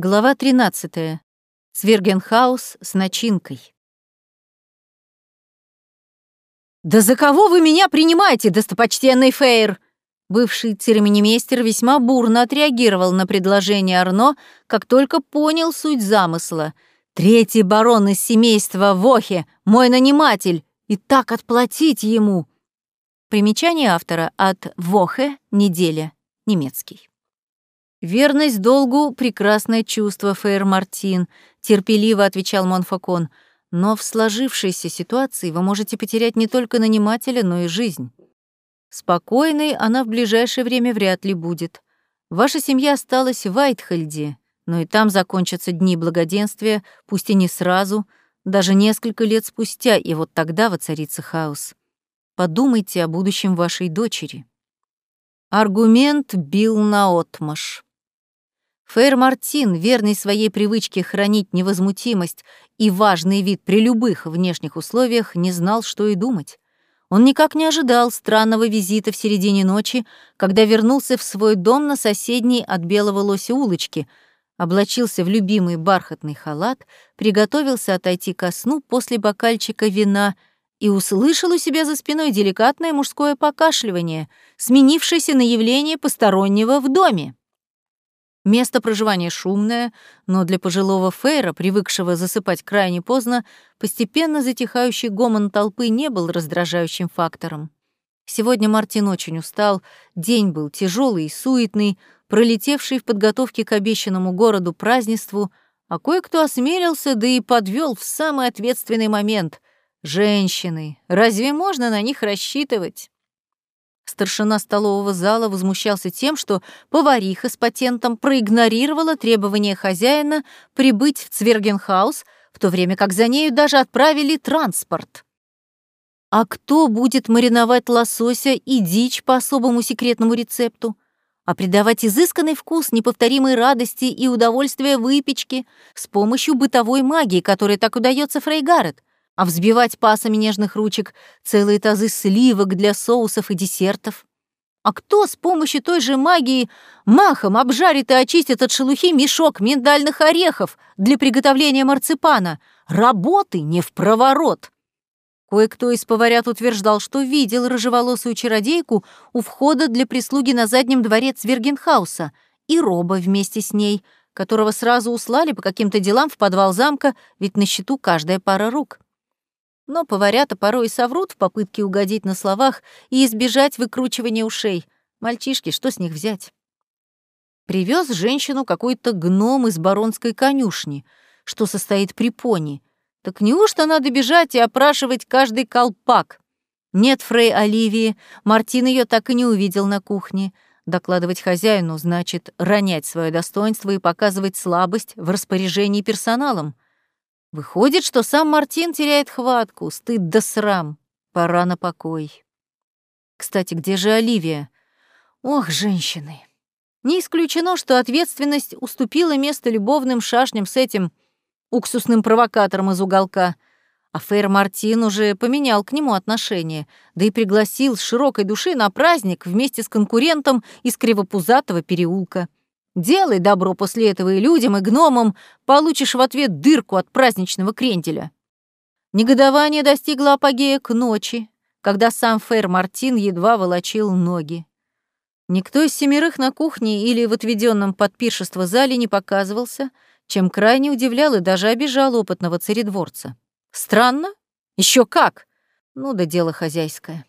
Глава 13. Свергенхаус с начинкой. «Да за кого вы меня принимаете, достопочтенный Фейр?» Бывший церемонимейстер весьма бурно отреагировал на предложение Арно, как только понял суть замысла. «Третий барон из семейства Вохе, мой наниматель, и так отплатить ему!» Примечание автора от «Вохе» — неделя, немецкий. «Верность долгу — прекрасное чувство, Фейр Мартин», — терпеливо отвечал Монфакон. «Но в сложившейся ситуации вы можете потерять не только нанимателя, но и жизнь. Спокойной она в ближайшее время вряд ли будет. Ваша семья осталась в Вайтхельде, но и там закончатся дни благоденствия, пусть и не сразу, даже несколько лет спустя, и вот тогда воцарится хаос. Подумайте о будущем вашей дочери». Аргумент бил наотмашь. Фейр Мартин, верный своей привычке хранить невозмутимость и важный вид при любых внешних условиях, не знал, что и думать. Он никак не ожидал странного визита в середине ночи, когда вернулся в свой дом на соседней от Белого Лося улочке, облачился в любимый бархатный халат, приготовился отойти ко сну после бокальчика вина и услышал у себя за спиной деликатное мужское покашливание, сменившееся на явление постороннего в доме. Место проживания шумное, но для пожилого Фейра, привыкшего засыпать крайне поздно, постепенно затихающий гомон толпы не был раздражающим фактором. Сегодня Мартин очень устал, день был тяжелый и суетный, пролетевший в подготовке к обещанному городу празднеству, а кое-кто осмелился, да и подвел в самый ответственный момент. Женщины, разве можно на них рассчитывать? Старшина столового зала возмущался тем, что повариха с патентом проигнорировала требование хозяина прибыть в Цвергенхаус, в то время как за нею даже отправили транспорт. А кто будет мариновать лосося и дичь по особому секретному рецепту? А придавать изысканный вкус неповторимой радости и удовольствия выпечки с помощью бытовой магии, которая так удается Фрейгарет? А взбивать пасами нежных ручек целые тазы сливок для соусов и десертов. А кто с помощью той же магии махом обжарит и очистит от шелухи мешок миндальных орехов для приготовления марципана? Работы не в проворот. Кое-кто из поварят утверждал, что видел рыжеволосую чародейку у входа для прислуги на заднем дворе Цвергенхауса и Роба вместе с ней, которого сразу услали по каким-то делам в подвал замка, ведь на счету каждая пара рук. Но поварята порой соврут в попытке угодить на словах и избежать выкручивания ушей. Мальчишки, что с них взять? Привез женщину какой-то гном из баронской конюшни, что состоит при пони. Так неужто надо бежать и опрашивать каждый колпак? Нет, Фрей Оливии, Мартин ее так и не увидел на кухне. Докладывать хозяину значит ронять свое достоинство и показывать слабость в распоряжении персоналом — Выходит, что сам Мартин теряет хватку, стыд да срам. Пора на покой. Кстати, где же Оливия? Ох, женщины. Не исключено, что ответственность уступила место любовным шашням с этим уксусным провокатором из уголка, а Фейр Мартин уже поменял к нему отношение, да и пригласил с широкой души на праздник вместе с конкурентом из Кривопузатого переулка. Делай добро после этого и людям, и гномам, получишь в ответ дырку от праздничного кренделя. Негодование достигло апогея к ночи, когда сам Фэр Мартин едва волочил ноги. Никто из семерых на кухне или в отведенном под пиршество зале не показывался, чем крайне удивлял и даже обижал опытного царедворца. Странно? Еще как! Ну да дело хозяйское.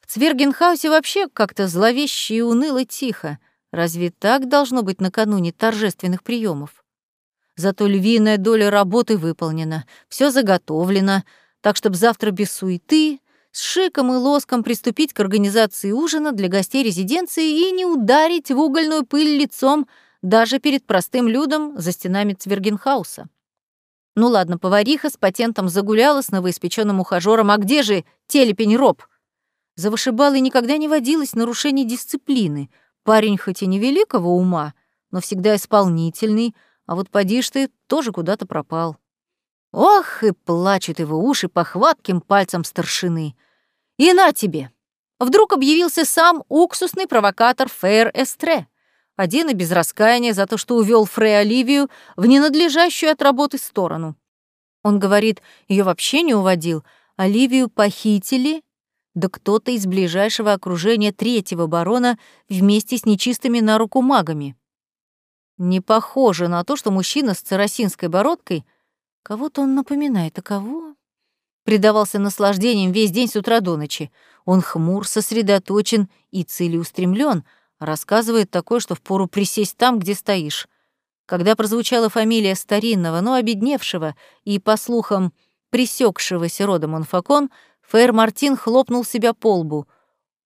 В Цвергенхаусе вообще как-то зловеще и уныло тихо, Разве так должно быть накануне торжественных приемов? Зато львиная доля работы выполнена, все заготовлено, так чтобы завтра без суеты, с шиком и лоском приступить к организации ужина для гостей резиденции и не ударить в угольную пыль лицом даже перед простым людом за стенами Цвергенхауса. Ну ладно, повариха с патентом загуляла с новоиспеченным ухажером, а где же телепень Роб? За вышибалой никогда не водилось нарушений дисциплины — Парень хоть и невеликого ума, но всегда исполнительный, а вот поди ж ты, тоже куда-то пропал. Ох, и плачут его уши по хватким пальцам старшины. И на тебе! Вдруг объявился сам уксусный провокатор Фейр Эстре. один и без раскаяния за то, что увел Фрей Оливию в ненадлежащую от работы сторону. Он говорит, ее вообще не уводил, Оливию похитили, да кто-то из ближайшего окружения третьего барона вместе с нечистыми на руку магами. Не похоже на то, что мужчина с царосинской бородкой, кого-то он напоминает, а кого? Предавался наслаждением весь день с утра до ночи. Он хмур, сосредоточен и целеустремлен, рассказывает такое, что впору присесть там, где стоишь. Когда прозвучала фамилия старинного, но обедневшего и, по слухам, присекшегося родом Монфакон, Фейр Мартин хлопнул себя по лбу.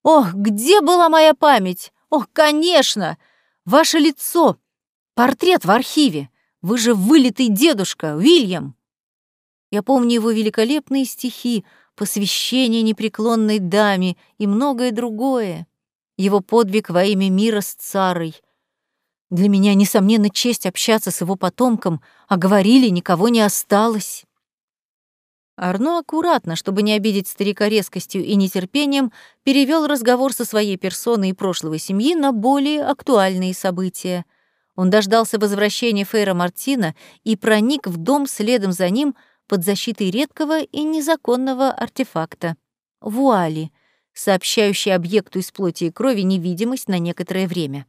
«Ох, где была моя память? Ох, конечно! Ваше лицо! Портрет в архиве! Вы же вылитый дедушка, Уильям!» Я помню его великолепные стихи, посвящение непреклонной даме и многое другое. Его подвиг во имя мира с царой — для меня, несомненно, честь общаться с его потомком, а говорили, никого не осталось. Арно аккуратно, чтобы не обидеть старика резкостью и нетерпением, перевел разговор со своей персоной и прошлого семьи на более актуальные события. Он дождался возвращения Фейра Мартина и проник в дом следом за ним под защитой редкого и незаконного артефакта — вуали, сообщающий объекту из плоти и крови невидимость на некоторое время.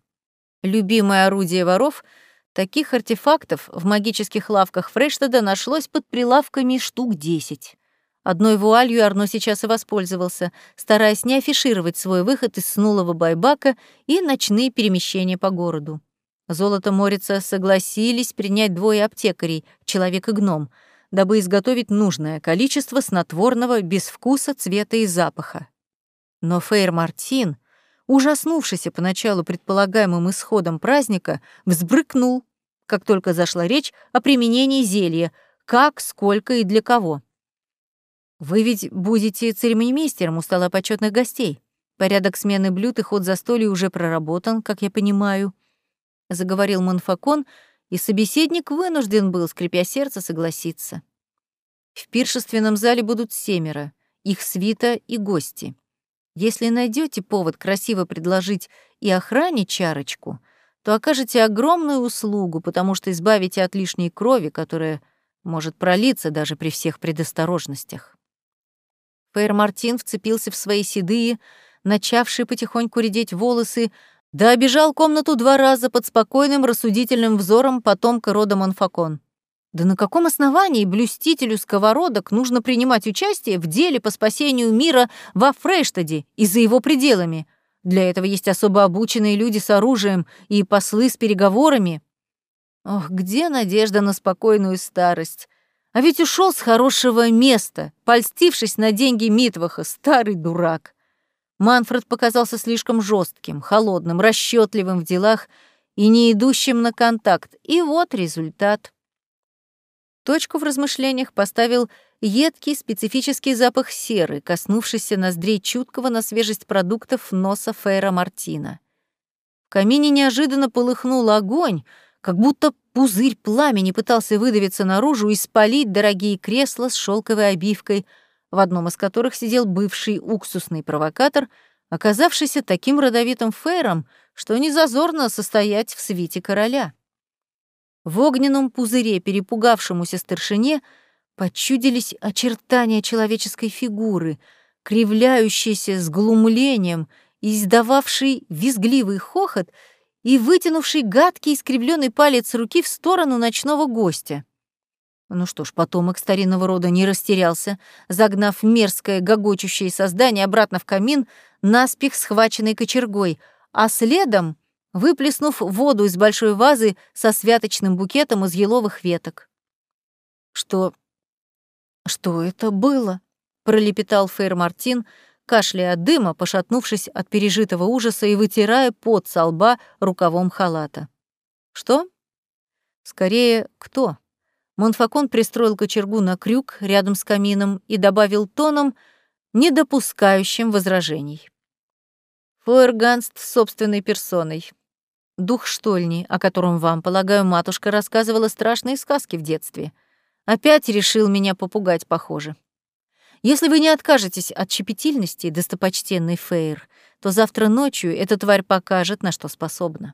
Любимое орудие воров, таких артефактов в магических лавках Фрештада нашлось под прилавками штук десять. Одной вуалью Арно сейчас и воспользовался, стараясь не афишировать свой выход из снулого байбака и ночные перемещения по городу. Золото Морица согласились принять двое аптекарей, человек и гном, дабы изготовить нужное количество снотворного без вкуса, цвета и запаха. Но Фейр Мартин ужаснувшийся поначалу предполагаемым исходом праздника, взбрыкнул, как только зашла речь о применении зелья, как, сколько и для кого. «Вы ведь будете церемонимейстером у стола почетных гостей. Порядок смены блюд и ход застолья уже проработан, как я понимаю», — заговорил Монфакон, и собеседник вынужден был, скрипя сердце, согласиться. В пиршественном зале будут семеро, их свита и гости. Если найдете повод красиво предложить и охране чарочку, то окажете огромную услугу, потому что избавите от лишней крови, которая может пролиться даже при всех предосторожностях. Фейр Мартин вцепился в свои седые, начавшие потихоньку редеть волосы, да обежал комнату два раза под спокойным рассудительным взором потомка рода Монфакон. Да на каком основании блюстителю сковородок нужно принимать участие в деле по спасению мира во Фрештаде и за его пределами? Для этого есть особо обученные люди с оружием и послы с переговорами. Ох, где надежда на спокойную старость? А ведь ушел с хорошего места, польстившись на деньги Митваха, старый дурак. Манфред показался слишком жестким, холодным, расчетливым в делах и не идущим на контакт. И вот результат. Точку в размышлениях поставил едкий специфический запах серы, коснувшийся ноздрей чуткого на свежесть продуктов носа Фейра Мартина. В камине неожиданно полыхнул огонь, как будто пузырь пламени пытался выдавиться наружу и спалить дорогие кресла с шелковой обивкой, в одном из которых сидел бывший уксусный провокатор, оказавшийся таким родовитым Фейром, что незазорно состоять в свите короля. В огненном пузыре, перепугавшемуся старшине, почудились очертания человеческой фигуры, кривляющейся с глумлением, издававший визгливый хохот и вытянувший гадкий искривленный палец руки в сторону ночного гостя. Ну что ж, потомок старинного рода не растерялся, загнав мерзкое гогочущее создание обратно в камин, наспех схваченной кочергой, а следом выплеснув воду из большой вазы со святочным букетом из еловых веток. «Что... что это было?» — пролепетал Фейр Мартин, кашляя от дыма, пошатнувшись от пережитого ужаса и вытирая пот со лба рукавом халата. «Что?» «Скорее, кто?» Монфакон пристроил кочергу на крюк рядом с камином и добавил тоном, не допускающим возражений. Фойерганст собственной персоной. Дух штольни, о котором вам, полагаю, матушка рассказывала страшные сказки в детстве. Опять решил меня попугать, похоже. Если вы не откажетесь от щепетильности, достопочтенный Фейр, то завтра ночью эта тварь покажет, на что способна.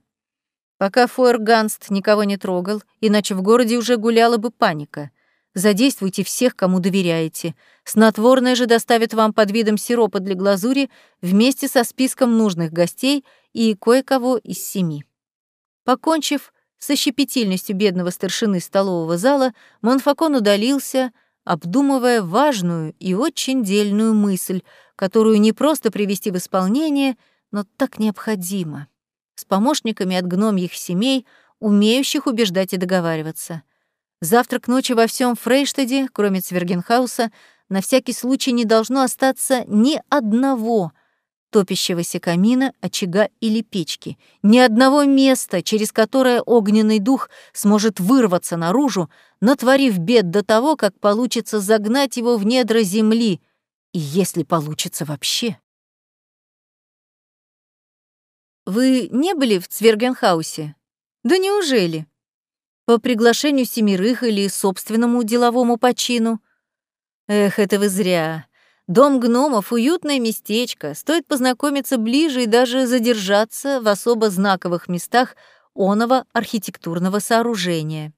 Пока Фойерганст никого не трогал, иначе в городе уже гуляла бы паника. Задействуйте всех, кому доверяете. Снотворное же доставит вам под видом сиропа для глазури вместе со списком нужных гостей и кое-кого из семи. Покончив со щепетильностью бедного старшины столового зала, Монфакон удалился, обдумывая важную и очень дельную мысль, которую не просто привести в исполнение, но так необходимо. С помощниками от гномьих семей, умеющих убеждать и договариваться. Завтра к ночи во всем Фрейштаде, кроме Цвергенхауса, на всякий случай не должно остаться ни одного топящегося камина, очага или печки, ни одного места, через которое огненный дух сможет вырваться наружу, натворив бед до того, как получится загнать его в недра земли, и если получится вообще. Вы не были в Цвергенхаусе? Да неужели? По приглашению семерых или собственному деловому почину? Эх, это вы зря. Дом гномов — уютное местечко, стоит познакомиться ближе и даже задержаться в особо знаковых местах оного архитектурного сооружения.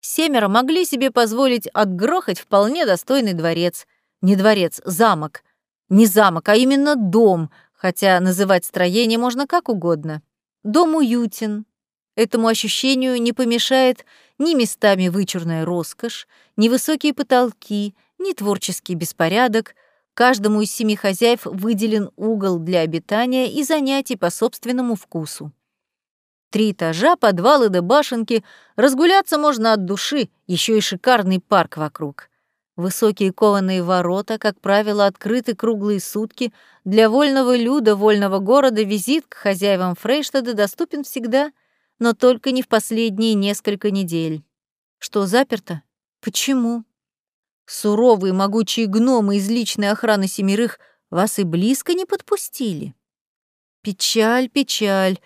Семеро могли себе позволить отгрохать вполне достойный дворец. Не дворец, замок. Не замок, а именно дом, хотя называть строение можно как угодно. Дом уютен. Этому ощущению не помешает ни местами вычурная роскошь, ни высокие потолки — ни творческий беспорядок, каждому из семи хозяев выделен угол для обитания и занятий по собственному вкусу. Три этажа, подвалы да башенки, разгуляться можно от души, еще и шикарный парк вокруг. Высокие кованые ворота, как правило, открыты круглые сутки. Для вольного люда вольного города визит к хозяевам Фрейштада доступен всегда, но только не в последние несколько недель. Что заперто? Почему? Суровые могучие гномы из личной охраны семерых вас и близко не подпустили. Печаль, печаль.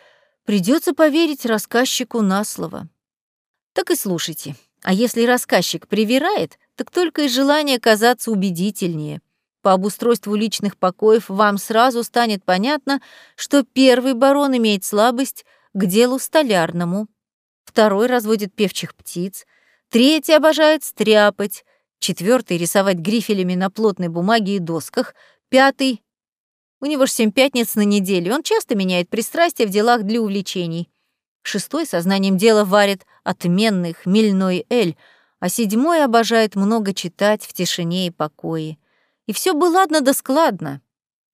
Придется поверить рассказчику на слово. Так и слушайте. А если рассказчик привирает, так только из желания казаться убедительнее. По обустройству личных покоев вам сразу станет понятно, что первый барон имеет слабость к делу столярному, второй разводит певчих птиц, третий обожает стряпать, четвертый — рисовать грифелями на плотной бумаге и досках, пятый — у него ж семь пятниц на неделю, он часто меняет пристрастия в делах для увлечений. Шестой сознанием дела варит отменный хмельной эль, а седьмой обожает много читать в тишине и покое. И все бы ладно да складно.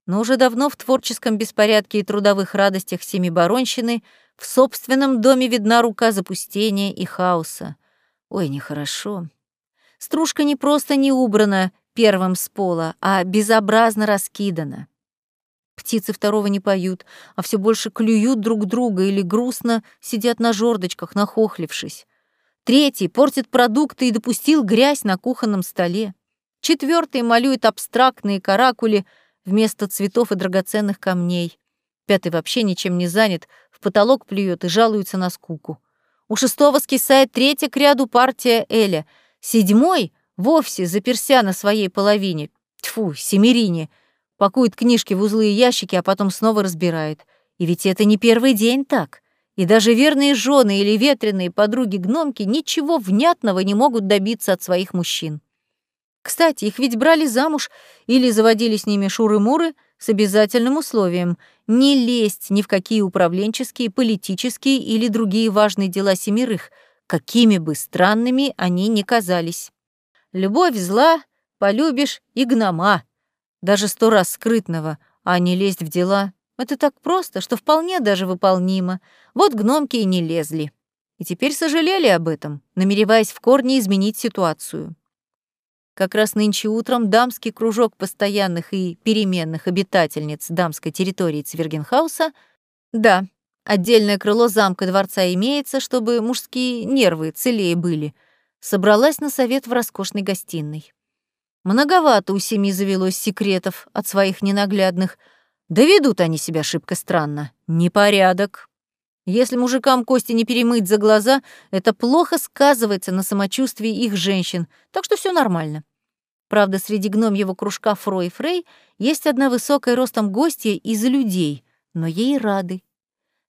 Но уже давно в творческом беспорядке и трудовых радостях Семибаронщины в собственном доме видна рука запустения и хаоса. Ой, нехорошо. Стружка не просто не убрана первым с пола, а безобразно раскидана. Птицы второго не поют, а все больше клюют друг друга или грустно сидят на жердочках, нахохлившись. Третий портит продукты и допустил грязь на кухонном столе. Четвертый малюет абстрактные каракули вместо цветов и драгоценных камней. Пятый вообще ничем не занят, в потолок плюет и жалуется на скуку. У шестого скисает третья к ряду партия Эля — Седьмой вовсе заперся на своей половине. Тьфу, семерине. Пакует книжки в узлы и ящики, а потом снова разбирает. И ведь это не первый день так. И даже верные жены или ветреные подруги-гномки ничего внятного не могут добиться от своих мужчин. Кстати, их ведь брали замуж или заводили с ними шуры-муры с обязательным условием не лезть ни в какие управленческие, политические или другие важные дела семерых — какими бы странными они ни казались. Любовь зла, полюбишь и гнома, даже сто раз скрытного, а не лезть в дела — это так просто, что вполне даже выполнимо. Вот гномки и не лезли. И теперь сожалели об этом, намереваясь в корне изменить ситуацию. Как раз нынче утром дамский кружок постоянных и переменных обитательниц дамской территории Цвергенхауса, да, Отдельное крыло замка дворца имеется, чтобы мужские нервы целее были. Собралась на совет в роскошной гостиной. Многовато у семьи завелось секретов от своих ненаглядных. Доведут они себя шибко странно. Непорядок. Если мужикам кости не перемыть за глаза, это плохо сказывается на самочувствии их женщин, так что все нормально. Правда, среди гномьего кружка Фро и Фрей есть одна высокая ростом гостья из людей, но ей рады.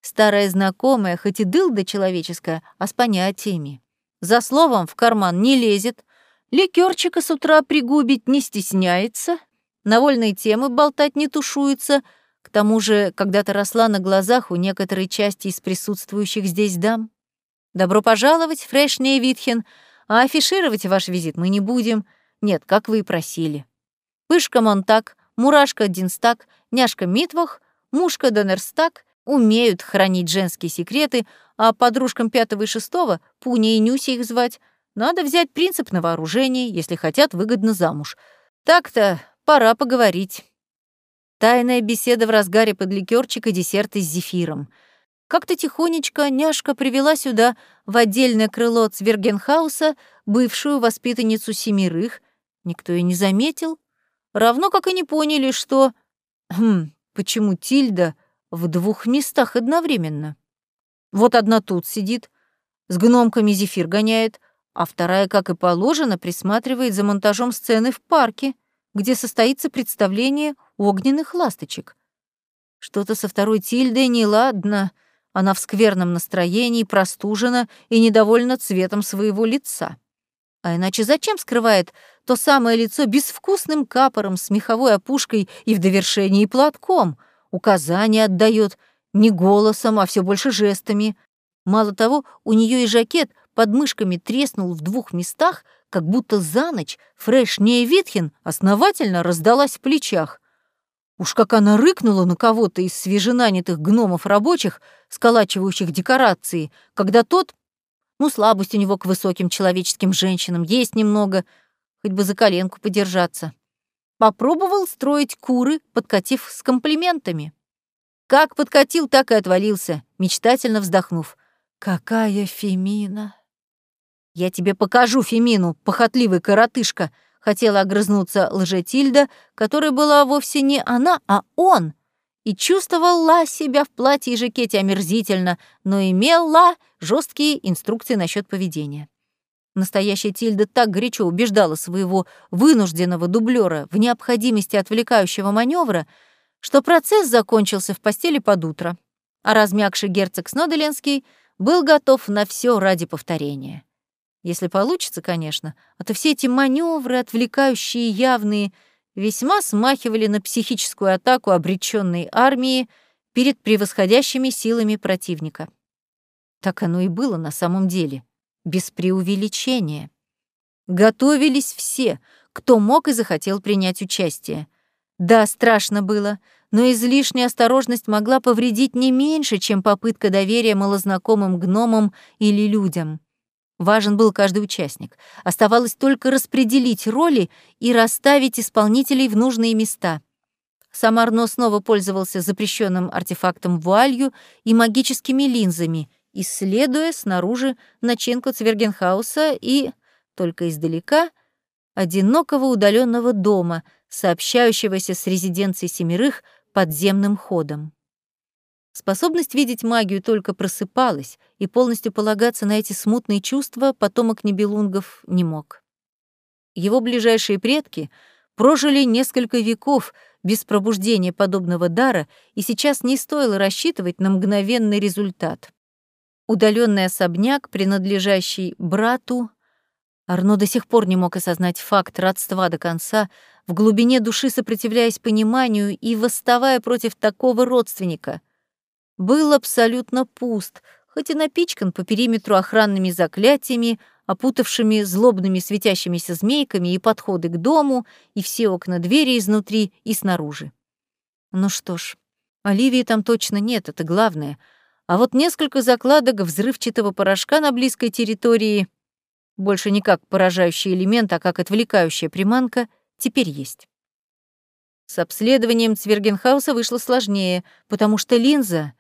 Старая знакомая, хоть и дылда человеческая, а с понятиями. За словом в карман не лезет, ликерчика с утра пригубить не стесняется, на вольные темы болтать не тушуется, к тому же когда-то росла на глазах у некоторой части из присутствующих здесь дам. Добро пожаловать, Фрешния Витхен, а афишировать ваш визит мы не будем. Нет, как вы и просили. Пышка Монтак, Мурашка Динстак, Няшка Митвах, Мушка Донерстак умеют хранить женские секреты, а подружкам пятого и шестого, Пуня и Нюси их звать, надо взять принцип на вооружение, если хотят выгодно замуж. Так-то пора поговорить. Тайная беседа в разгаре под ликерчик и десерты с зефиром. Как-то тихонечко няшка привела сюда в отдельное крыло Цвергенхауса бывшую воспитанницу семерых. Никто и не заметил. Равно как и не поняли, что... Хм, почему Тильда в двух местах одновременно? Вот одна тут сидит, с гномками зефир гоняет, а вторая, как и положено, присматривает за монтажом сцены в парке, где состоится представление огненных ласточек. Что-то со второй Тильдой неладно. Она в скверном настроении, простужена и недовольна цветом своего лица. А иначе зачем скрывает то самое лицо безвкусным капором с меховой опушкой и в довершении платком? Указания отдает не голосом, а все больше жестами. Мало того, у нее и жакет под мышками треснул в двух местах, как будто за ночь Фреш Витхин основательно раздалась в плечах. Уж как она рыкнула на кого-то из свеженанятых гномов рабочих, сколачивающих декорации, когда тот... Ну, слабость у него к высоким человеческим женщинам, есть немного, хоть бы за коленку подержаться. Попробовал строить куры, подкатив с комплиментами. Как подкатил, так и отвалился, мечтательно вздохнув. «Какая Фемина!» «Я тебе покажу Фемину, похотливый коротышка!» Хотела огрызнуться лжетильда, которая была вовсе не она, а он, и чувствовала себя в платье и жакете омерзительно, но имела жесткие инструкции насчет поведения. Настоящая Тильда так горячо убеждала своего вынужденного дублера в необходимости отвлекающего маневра, что процесс закончился в постели под утро, а размягший герцог Сноделенский был готов на все ради повторения. Если получится, конечно, а то все эти маневры, отвлекающие явные, весьма смахивали на психическую атаку обреченной армии перед превосходящими силами противника. Так оно и было на самом деле, без преувеличения. Готовились все, кто мог и захотел принять участие. Да, страшно было, но излишняя осторожность могла повредить не меньше, чем попытка доверия малознакомым гномам или людям. Важен был каждый участник. Оставалось только распределить роли и расставить исполнителей в нужные места. Сам Арно снова пользовался запрещенным артефактом вуалью и магическими линзами, исследуя снаружи начинку Цвергенхауса и, только издалека, одинокого удаленного дома, сообщающегося с резиденцией семерых подземным ходом. Способность видеть магию только просыпалась, и полностью полагаться на эти смутные чувства потомок Небелунгов не мог. Его ближайшие предки прожили несколько веков без пробуждения подобного дара, и сейчас не стоило рассчитывать на мгновенный результат. Удаленный особняк, принадлежащий брату, Арно до сих пор не мог осознать факт родства до конца, в глубине души сопротивляясь пониманию и восставая против такого родственника — был абсолютно пуст, хоть и напичкан по периметру охранными заклятиями, опутавшими злобными светящимися змейками и подходы к дому, и все окна двери изнутри и снаружи. Ну что ж, Оливии там точно нет, это главное. А вот несколько закладок взрывчатого порошка на близкой территории, больше не как поражающий элемент, а как отвлекающая приманка, теперь есть. С обследованием Цвергенхауса вышло сложнее, потому что линза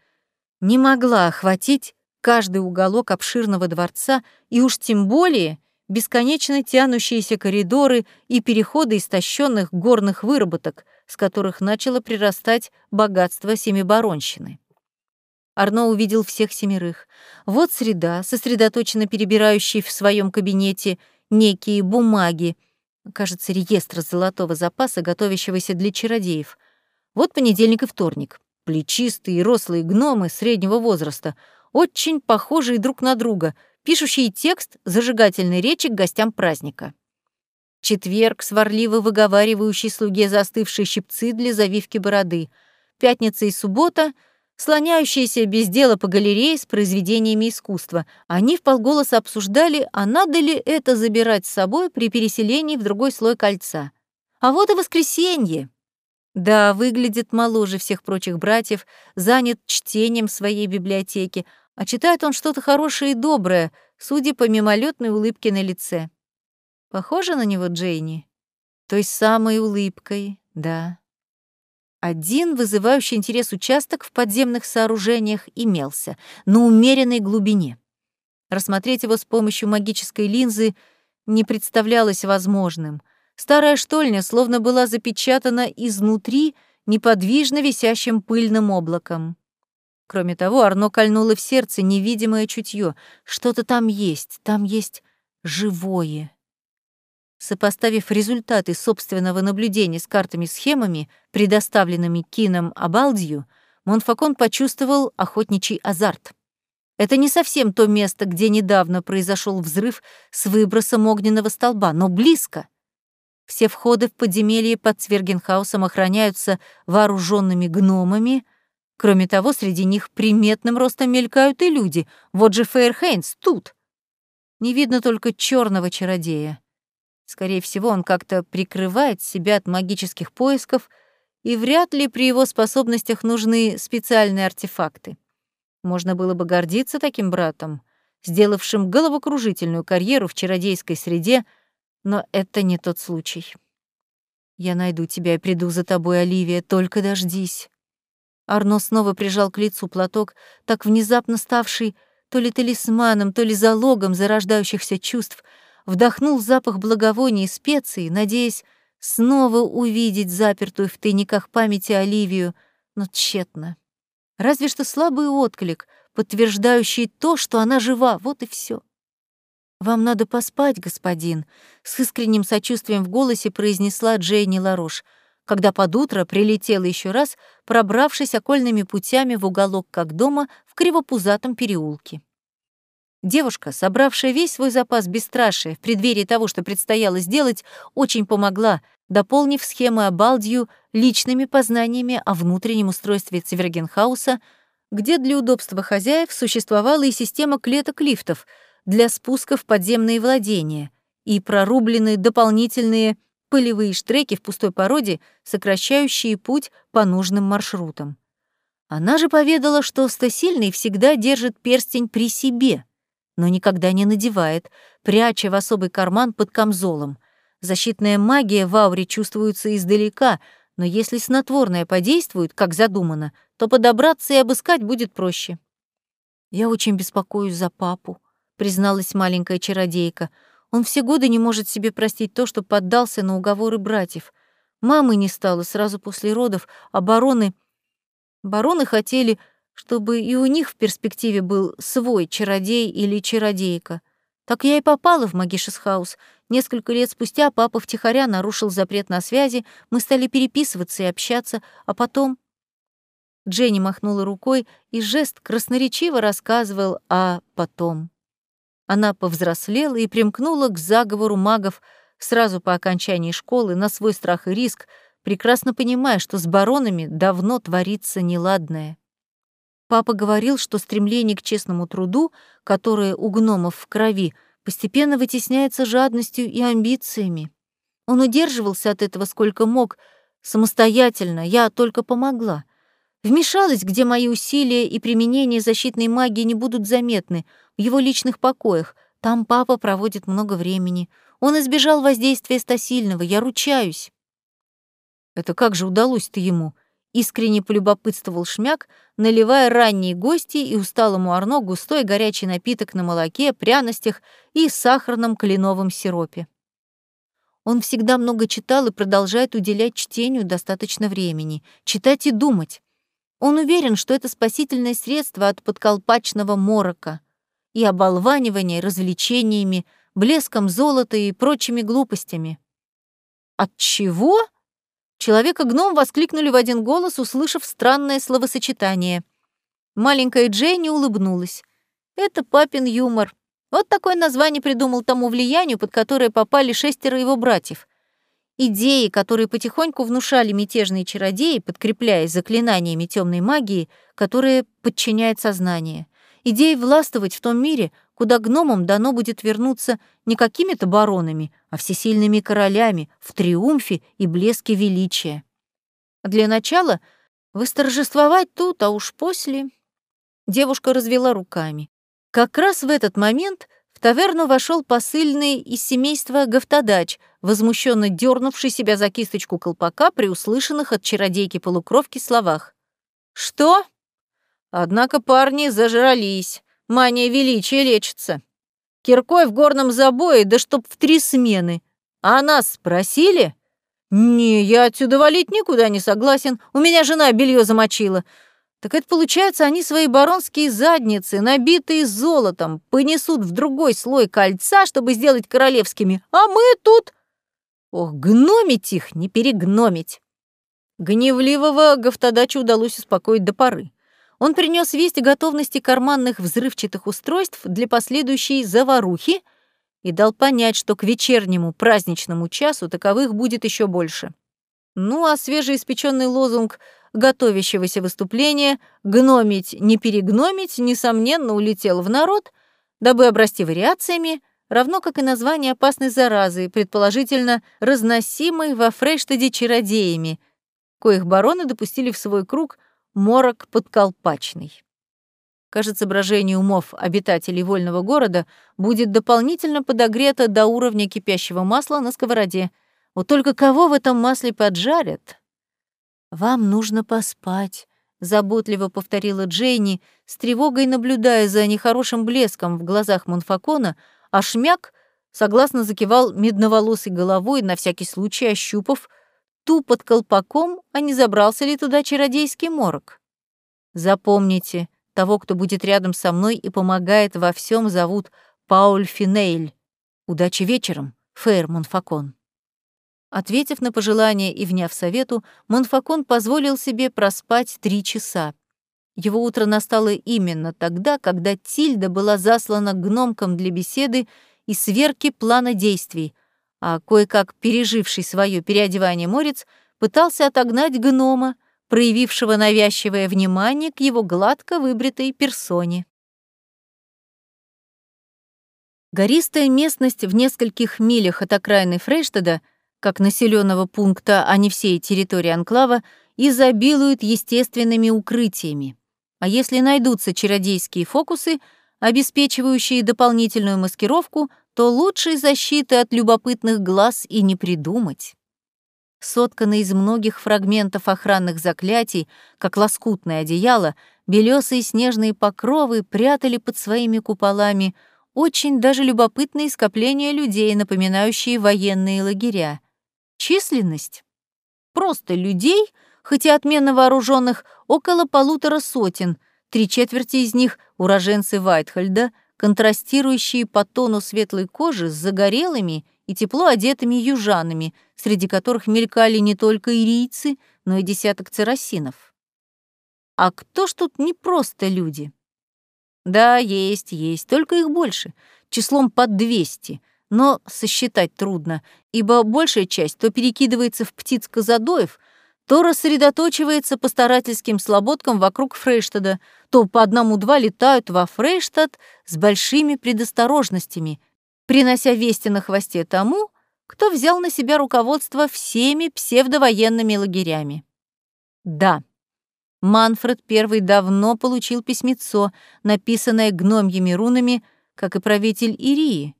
не могла охватить каждый уголок обширного дворца и уж тем более бесконечно тянущиеся коридоры и переходы истощенных горных выработок, с которых начало прирастать богатство семибаронщины. Арно увидел всех семерых. Вот среда, сосредоточенно перебирающий в своем кабинете некие бумаги, кажется, реестр золотого запаса, готовящегося для чародеев. Вот понедельник и вторник. плечистые рослые гномы среднего возраста, очень похожие друг на друга, пишущие текст зажигательной речи к гостям праздника. Четверг, сварливо выговаривающий слуге застывшие щипцы для завивки бороды. Пятница и суббота — слоняющиеся без дела по галерее с произведениями искусства. Они вполголоса обсуждали, а надо ли это забирать с собой при переселении в другой слой кольца. А вот и воскресенье. Да, выглядит моложе всех прочих братьев, занят чтением своей библиотеки, а читает он что-то хорошее и доброе, судя по мимолетной улыбке на лице. Похоже на него Джейни? Той самой улыбкой, да. Один вызывающий интерес участок в подземных сооружениях имелся, на умеренной глубине. Рассмотреть его с помощью магической линзы не представлялось возможным. Старая штольня словно была запечатана изнутри неподвижно висящим пыльным облаком. Кроме того, Арно кольнуло в сердце невидимое чутье. Что-то там есть, там есть живое. Сопоставив результаты собственного наблюдения с картами-схемами, предоставленными Кином Абалдью, Монфакон почувствовал охотничий азарт. Это не совсем то место, где недавно произошел взрыв с выбросом огненного столба, но близко. Все входы в подземелье под Свергенхаусом охраняются вооруженными гномами. Кроме того, среди них приметным ростом мелькают и люди. Вот же Фейрхейнс тут. Не видно только черного чародея. Скорее всего, он как-то прикрывает себя от магических поисков, и вряд ли при его способностях нужны специальные артефакты. Можно было бы гордиться таким братом, сделавшим головокружительную карьеру в чародейской среде, но это не тот случай. «Я найду тебя и приду за тобой, Оливия, только дождись». Арно снова прижал к лицу платок, так внезапно ставший то ли талисманом, то ли залогом зарождающихся чувств — вдохнул запах благовоний и специй, надеясь снова увидеть запертую в тайниках памяти Оливию, но тщетно. Разве что слабый отклик, подтверждающий то, что она жива, вот и все. «Вам надо поспать, господин», — с искренним сочувствием в голосе произнесла Джейни Ларош, когда под утро прилетела еще раз, пробравшись окольными путями в уголок как дома в кривопузатом переулке. Девушка, собравшая весь свой запас бесстрашия в преддверии того, что предстояло сделать, очень помогла, дополнив схемы Абалдью личными познаниями о внутреннем устройстве Цвергенхауса, где для удобства хозяев существовала и система клеток-лифтов для спуска в подземные владения и прорубленные дополнительные пылевые штреки в пустой породе, сокращающие путь по нужным маршрутам. Она же поведала, что Стасильный всегда держит перстень при себе — но никогда не надевает, пряча в особый карман под камзолом. Защитная магия в ауре чувствуется издалека, но если снотворное подействует, как задумано, то подобраться и обыскать будет проще. «Я очень беспокоюсь за папу», — призналась маленькая чародейка. «Он все годы не может себе простить то, что поддался на уговоры братьев. Мамы не стало сразу после родов, а бароны... Бароны хотели, чтобы и у них в перспективе был свой чародей или чародейка. Так я и попала в Магишес Хаус. Несколько лет спустя папа втихаря нарушил запрет на связи, мы стали переписываться и общаться, а потом... Дженни махнула рукой, и жест красноречиво рассказывал о «потом». Она повзрослела и примкнула к заговору магов сразу по окончании школы на свой страх и риск, прекрасно понимая, что с баронами давно творится неладное. Папа говорил, что стремление к честному труду, которое у гномов в крови, постепенно вытесняется жадностью и амбициями. Он удерживался от этого сколько мог, самостоятельно, я только помогла. Вмешалась, где мои усилия и применение защитной магии не будут заметны, в его личных покоях. Там папа проводит много времени. Он избежал воздействия Стасильного, я ручаюсь. Это как же удалось-то ему? Искренне полюбопытствовал Шмяк, наливая ранние гости и усталому Арно густой горячий напиток на молоке, пряностях и сахарном кленовом сиропе. Он всегда много читал и продолжает уделять чтению достаточно времени, читать и думать. Он уверен, что это спасительное средство от подколпачного морока и оболванивания развлечениями, блеском золота и прочими глупостями. От чего? Человек и гном воскликнули в один голос, услышав странное словосочетание. Маленькая Джейни улыбнулась. Это папин юмор. Вот такое название придумал тому влиянию, под которое попали шестеро его братьев. Идеи, которые потихоньку внушали мятежные чародеи, подкрепляясь заклинаниями темной магии, которая подчиняет сознание. Идеи властвовать в том мире, куда гномам дано будет вернуться не какими-то баронами, а всесильными королями в триумфе и блеске величия. Для начала восторжествовать тут, а уж после... Девушка развела руками. Как раз в этот момент в таверну вошел посыльный из семейства Гафтадач, возмущенно дернувший себя за кисточку колпака при услышанных от чародейки-полукровки словах. «Что?» Однако парни зажрались. Мания величия лечится. Киркой в горном забое, да чтоб в три смены. А нас спросили? Не, я отсюда валить никуда не согласен. У меня жена белье замочила. Так это получается, они свои баронские задницы, набитые золотом, понесут в другой слой кольца, чтобы сделать королевскими, а мы тут... Ох, гномить их, не перегномить. Гневливого Гафтадачу удалось успокоить до поры. Он принес весть о готовности карманных взрывчатых устройств для последующей заварухи и дал понять, что к вечернему праздничному часу таковых будет еще больше. Ну а свежеиспеченный лозунг готовящегося выступления «гномить, не перегномить» несомненно улетел в народ, дабы обрасти вариациями, равно как и название опасной заразы, предположительно разносимой во Фрейштаде чародеями, коих бароны допустили в свой круг морок подколпачный. Кажется, брожение умов обитателей вольного города будет дополнительно подогрето до уровня кипящего масла на сковороде. Вот только кого в этом масле поджарят? «Вам нужно поспать», — заботливо повторила Джейни, с тревогой наблюдая за нехорошим блеском в глазах Монфакона, а Шмяк согласно закивал медноволосой головой, на всякий случай ощупав ту под колпаком, а не забрался ли туда чародейский морок. Запомните, того, кто будет рядом со мной и помогает во всем, зовут Пауль Финейль. Удачи вечером, Фейр Монфакон. Ответив на пожелание и вняв совету, Монфакон позволил себе проспать три часа. Его утро настало именно тогда, когда Тильда была заслана гномкам для беседы и сверки плана действий, а кое-как переживший свое переодевание морец пытался отогнать гнома, проявившего навязчивое внимание к его гладко выбритой персоне. Гористая местность в нескольких милях от окраины Фрейштада — как населенного пункта, а не всей территории анклава, изобилуют естественными укрытиями. А если найдутся чародейские фокусы, обеспечивающие дополнительную маскировку, то лучшей защиты от любопытных глаз и не придумать. Сотканные из многих фрагментов охранных заклятий, как лоскутное одеяло, белесые снежные покровы прятали под своими куполами очень даже любопытные скопления людей, напоминающие военные лагеря. Численность? Просто людей, хоть и отменно вооруженных, около полутора сотен, три четверти из них — уроженцы Вайтхольда, контрастирующие по тону светлой кожи с загорелыми и тепло одетыми южанами, среди которых мелькали не только ирийцы, но и десяток церасинов. А кто ж тут не просто люди? Да, есть, есть, только их больше, числом под двести но сосчитать трудно, ибо большая часть то перекидывается в птиц Казадоев, то рассредоточивается по старательским слободкам вокруг Фрейштада, то по одному-два летают во Фрейштад с большими предосторожностями, принося вести на хвосте тому, кто взял на себя руководство всеми псевдовоенными лагерями. Да, Манфред I давно получил письмецо, написанное гномьими рунами, как и правитель Ирии,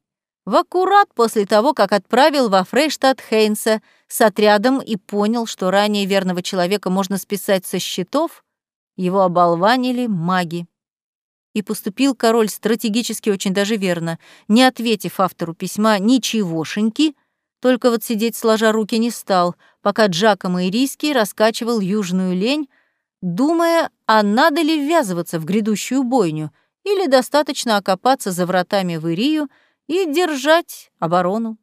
в аккурат после того, как отправил во Фрейштадт Хейнса с отрядом и понял, что ранее верного человека можно списать со счетов, его оболванили маги. И поступил король стратегически очень даже верно, не ответив автору письма ничегошеньки, только вот сидеть сложа руки не стал, пока Джакомо Ирийский раскачивал южную лень, думая, а надо ли ввязываться в грядущую бойню, или достаточно окопаться за вратами в Ирию, и держать оборону.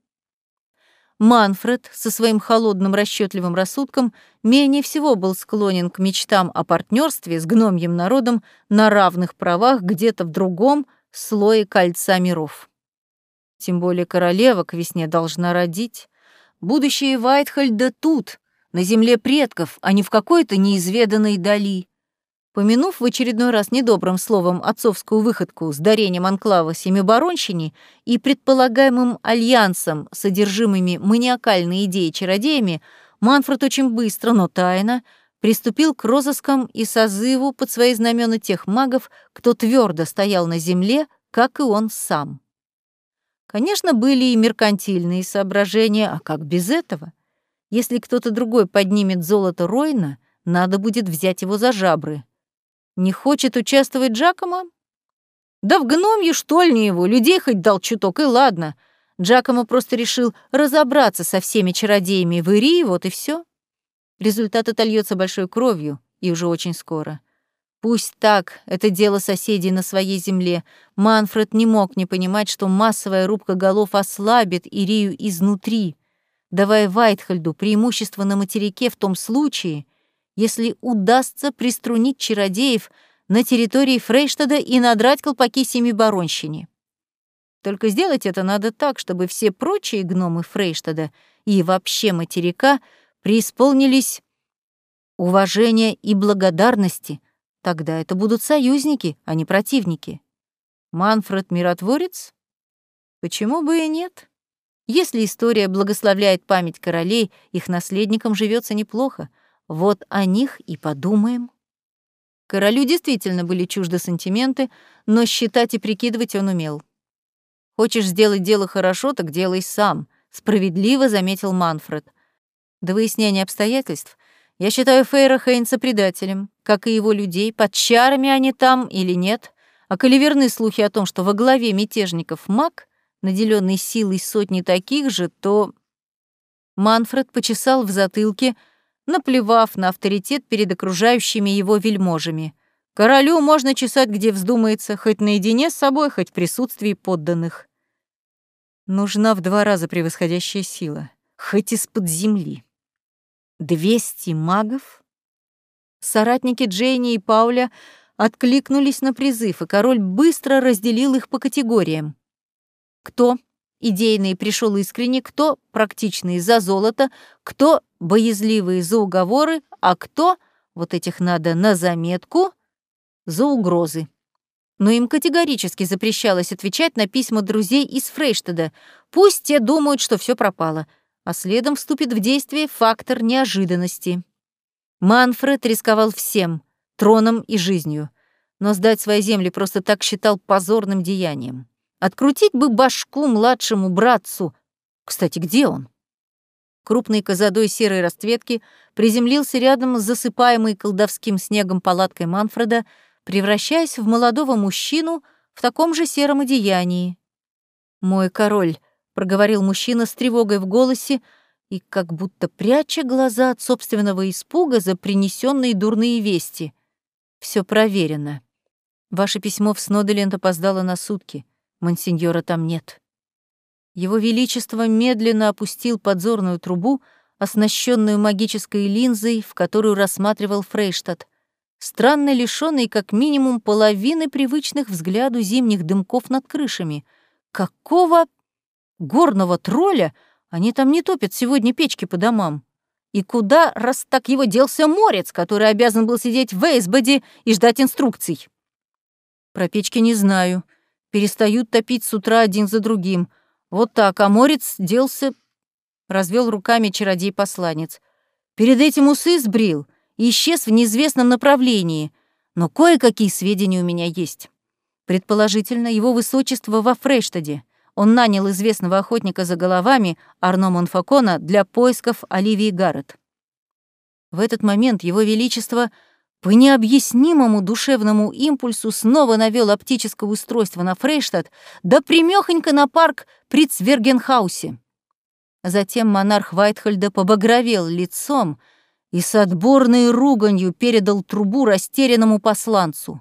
Манфред со своим холодным расчетливым рассудком менее всего был склонен к мечтам о партнерстве с гномьим народом на равных правах где-то в другом слое кольца миров. Тем более королева к весне должна родить. Будущее Вайтхальда тут, на земле предков, а не в какой-то неизведанной дали. Помянув в очередной раз недобрым словом отцовскую выходку с дарением анклава Семибаронщине и предполагаемым альянсом, содержимыми маниакальной идеи чародеями, Манфред очень быстро, но тайно приступил к розыскам и созыву под свои знамена тех магов, кто твердо стоял на земле, как и он сам. Конечно, были и меркантильные соображения, а как без этого? Если кто-то другой поднимет золото Ройна, надо будет взять его за жабры — не хочет участвовать Джакомо? Да в гномье штольне его, людей хоть дал чуток, и ладно. Джакомо просто решил разобраться со всеми чародеями в Ирии, вот и все. Результат отольется большой кровью, и уже очень скоро. Пусть так, это дело соседей на своей земле. Манфред не мог не понимать, что массовая рубка голов ослабит Ирию изнутри, давая Вайтхальду преимущество на материке в том случае, если удастся приструнить чародеев на территории Фрейштада и надрать колпаки Семибаронщине. Только сделать это надо так, чтобы все прочие гномы Фрейштада и вообще материка преисполнились уважения и благодарности. Тогда это будут союзники, а не противники. Манфред — миротворец? Почему бы и нет? Если история благословляет память королей, их наследникам живется неплохо — вот о них и подумаем. Королю действительно были чужды сантименты, но считать и прикидывать он умел. «Хочешь сделать дело хорошо, так делай сам», — справедливо заметил Манфред. До выяснения обстоятельств я считаю Фейра Хейнса предателем, как и его людей, под чарами они там или нет. А коли верны слухи о том, что во главе мятежников маг, наделенный силой сотни таких же, то... Манфред почесал в затылке, — наплевав на авторитет перед окружающими его вельможами. Королю можно чесать, где вздумается, хоть наедине с собой, хоть в присутствии подданных. Нужна в два раза превосходящая сила, хоть из-под земли. Двести магов? Соратники Джейни и Пауля откликнулись на призыв, и король быстро разделил их по категориям. Кто идейный пришел искренне, кто практичный за золото, кто боязливые за уговоры, а кто, вот этих надо на заметку, за угрозы. Но им категорически запрещалось отвечать на письма друзей из Фрейштеда. Пусть те думают, что все пропало, а следом вступит в действие фактор неожиданности. Манфред рисковал всем, троном и жизнью, но сдать свои земли просто так считал позорным деянием. Открутить бы башку младшему братцу. Кстати, где он? Крупный козадой серой расцветки приземлился рядом с засыпаемой колдовским снегом палаткой Манфреда, превращаясь в молодого мужчину в таком же сером одеянии. «Мой король», — проговорил мужчина с тревогой в голосе и как будто пряча глаза от собственного испуга за принесенные дурные вести. Все проверено. Ваше письмо в Сноделент опоздало на сутки. Монсеньора там нет. Его Величество медленно опустил подзорную трубу, оснащенную магической линзой, в которую рассматривал Фрейштадт, странно лишённый как минимум половины привычных взгляду зимних дымков над крышами. Какого горного тролля они там не топят сегодня печки по домам? И куда, раз так его делся морец, который обязан был сидеть в Эйсбоде и ждать инструкций? Про печки не знаю. Перестают топить с утра один за другим — вот так, а Морец делся... Развел руками чародей-посланец. Перед этим усы сбрил и исчез в неизвестном направлении. Но кое-какие сведения у меня есть. Предположительно, его высочество во Фрейштаде. Он нанял известного охотника за головами Арно Монфакона для поисков Оливии Гаррет. В этот момент его величество по необъяснимому душевному импульсу снова навел оптическое устройство на Фрейштадт, да примёхонько на парк при Цвергенхаусе. Затем монарх Вайтхольда побагровел лицом и с отборной руганью передал трубу растерянному посланцу.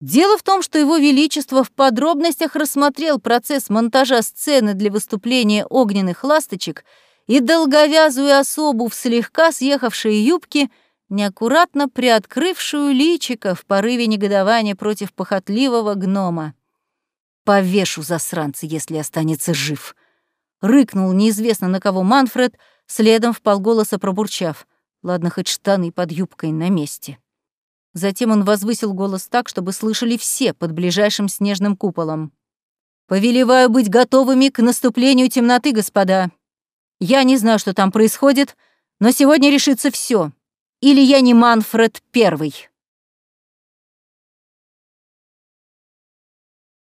Дело в том, что его величество в подробностях рассмотрел процесс монтажа сцены для выступления огненных ласточек и долговязую особу в слегка съехавшей юбке, неаккуратно приоткрывшую личико в порыве негодования против похотливого гнома. «Повешу засранца, если останется жив», — рыкнул неизвестно на кого Манфред, следом в полголоса пробурчав. «Ладно, хоть штаны под юбкой на месте». Затем он возвысил голос так, чтобы слышали все под ближайшим снежным куполом. «Повелеваю быть готовыми к наступлению темноты, господа. Я не знаю, что там происходит, но сегодня решится все. Или я не Манфред Первый».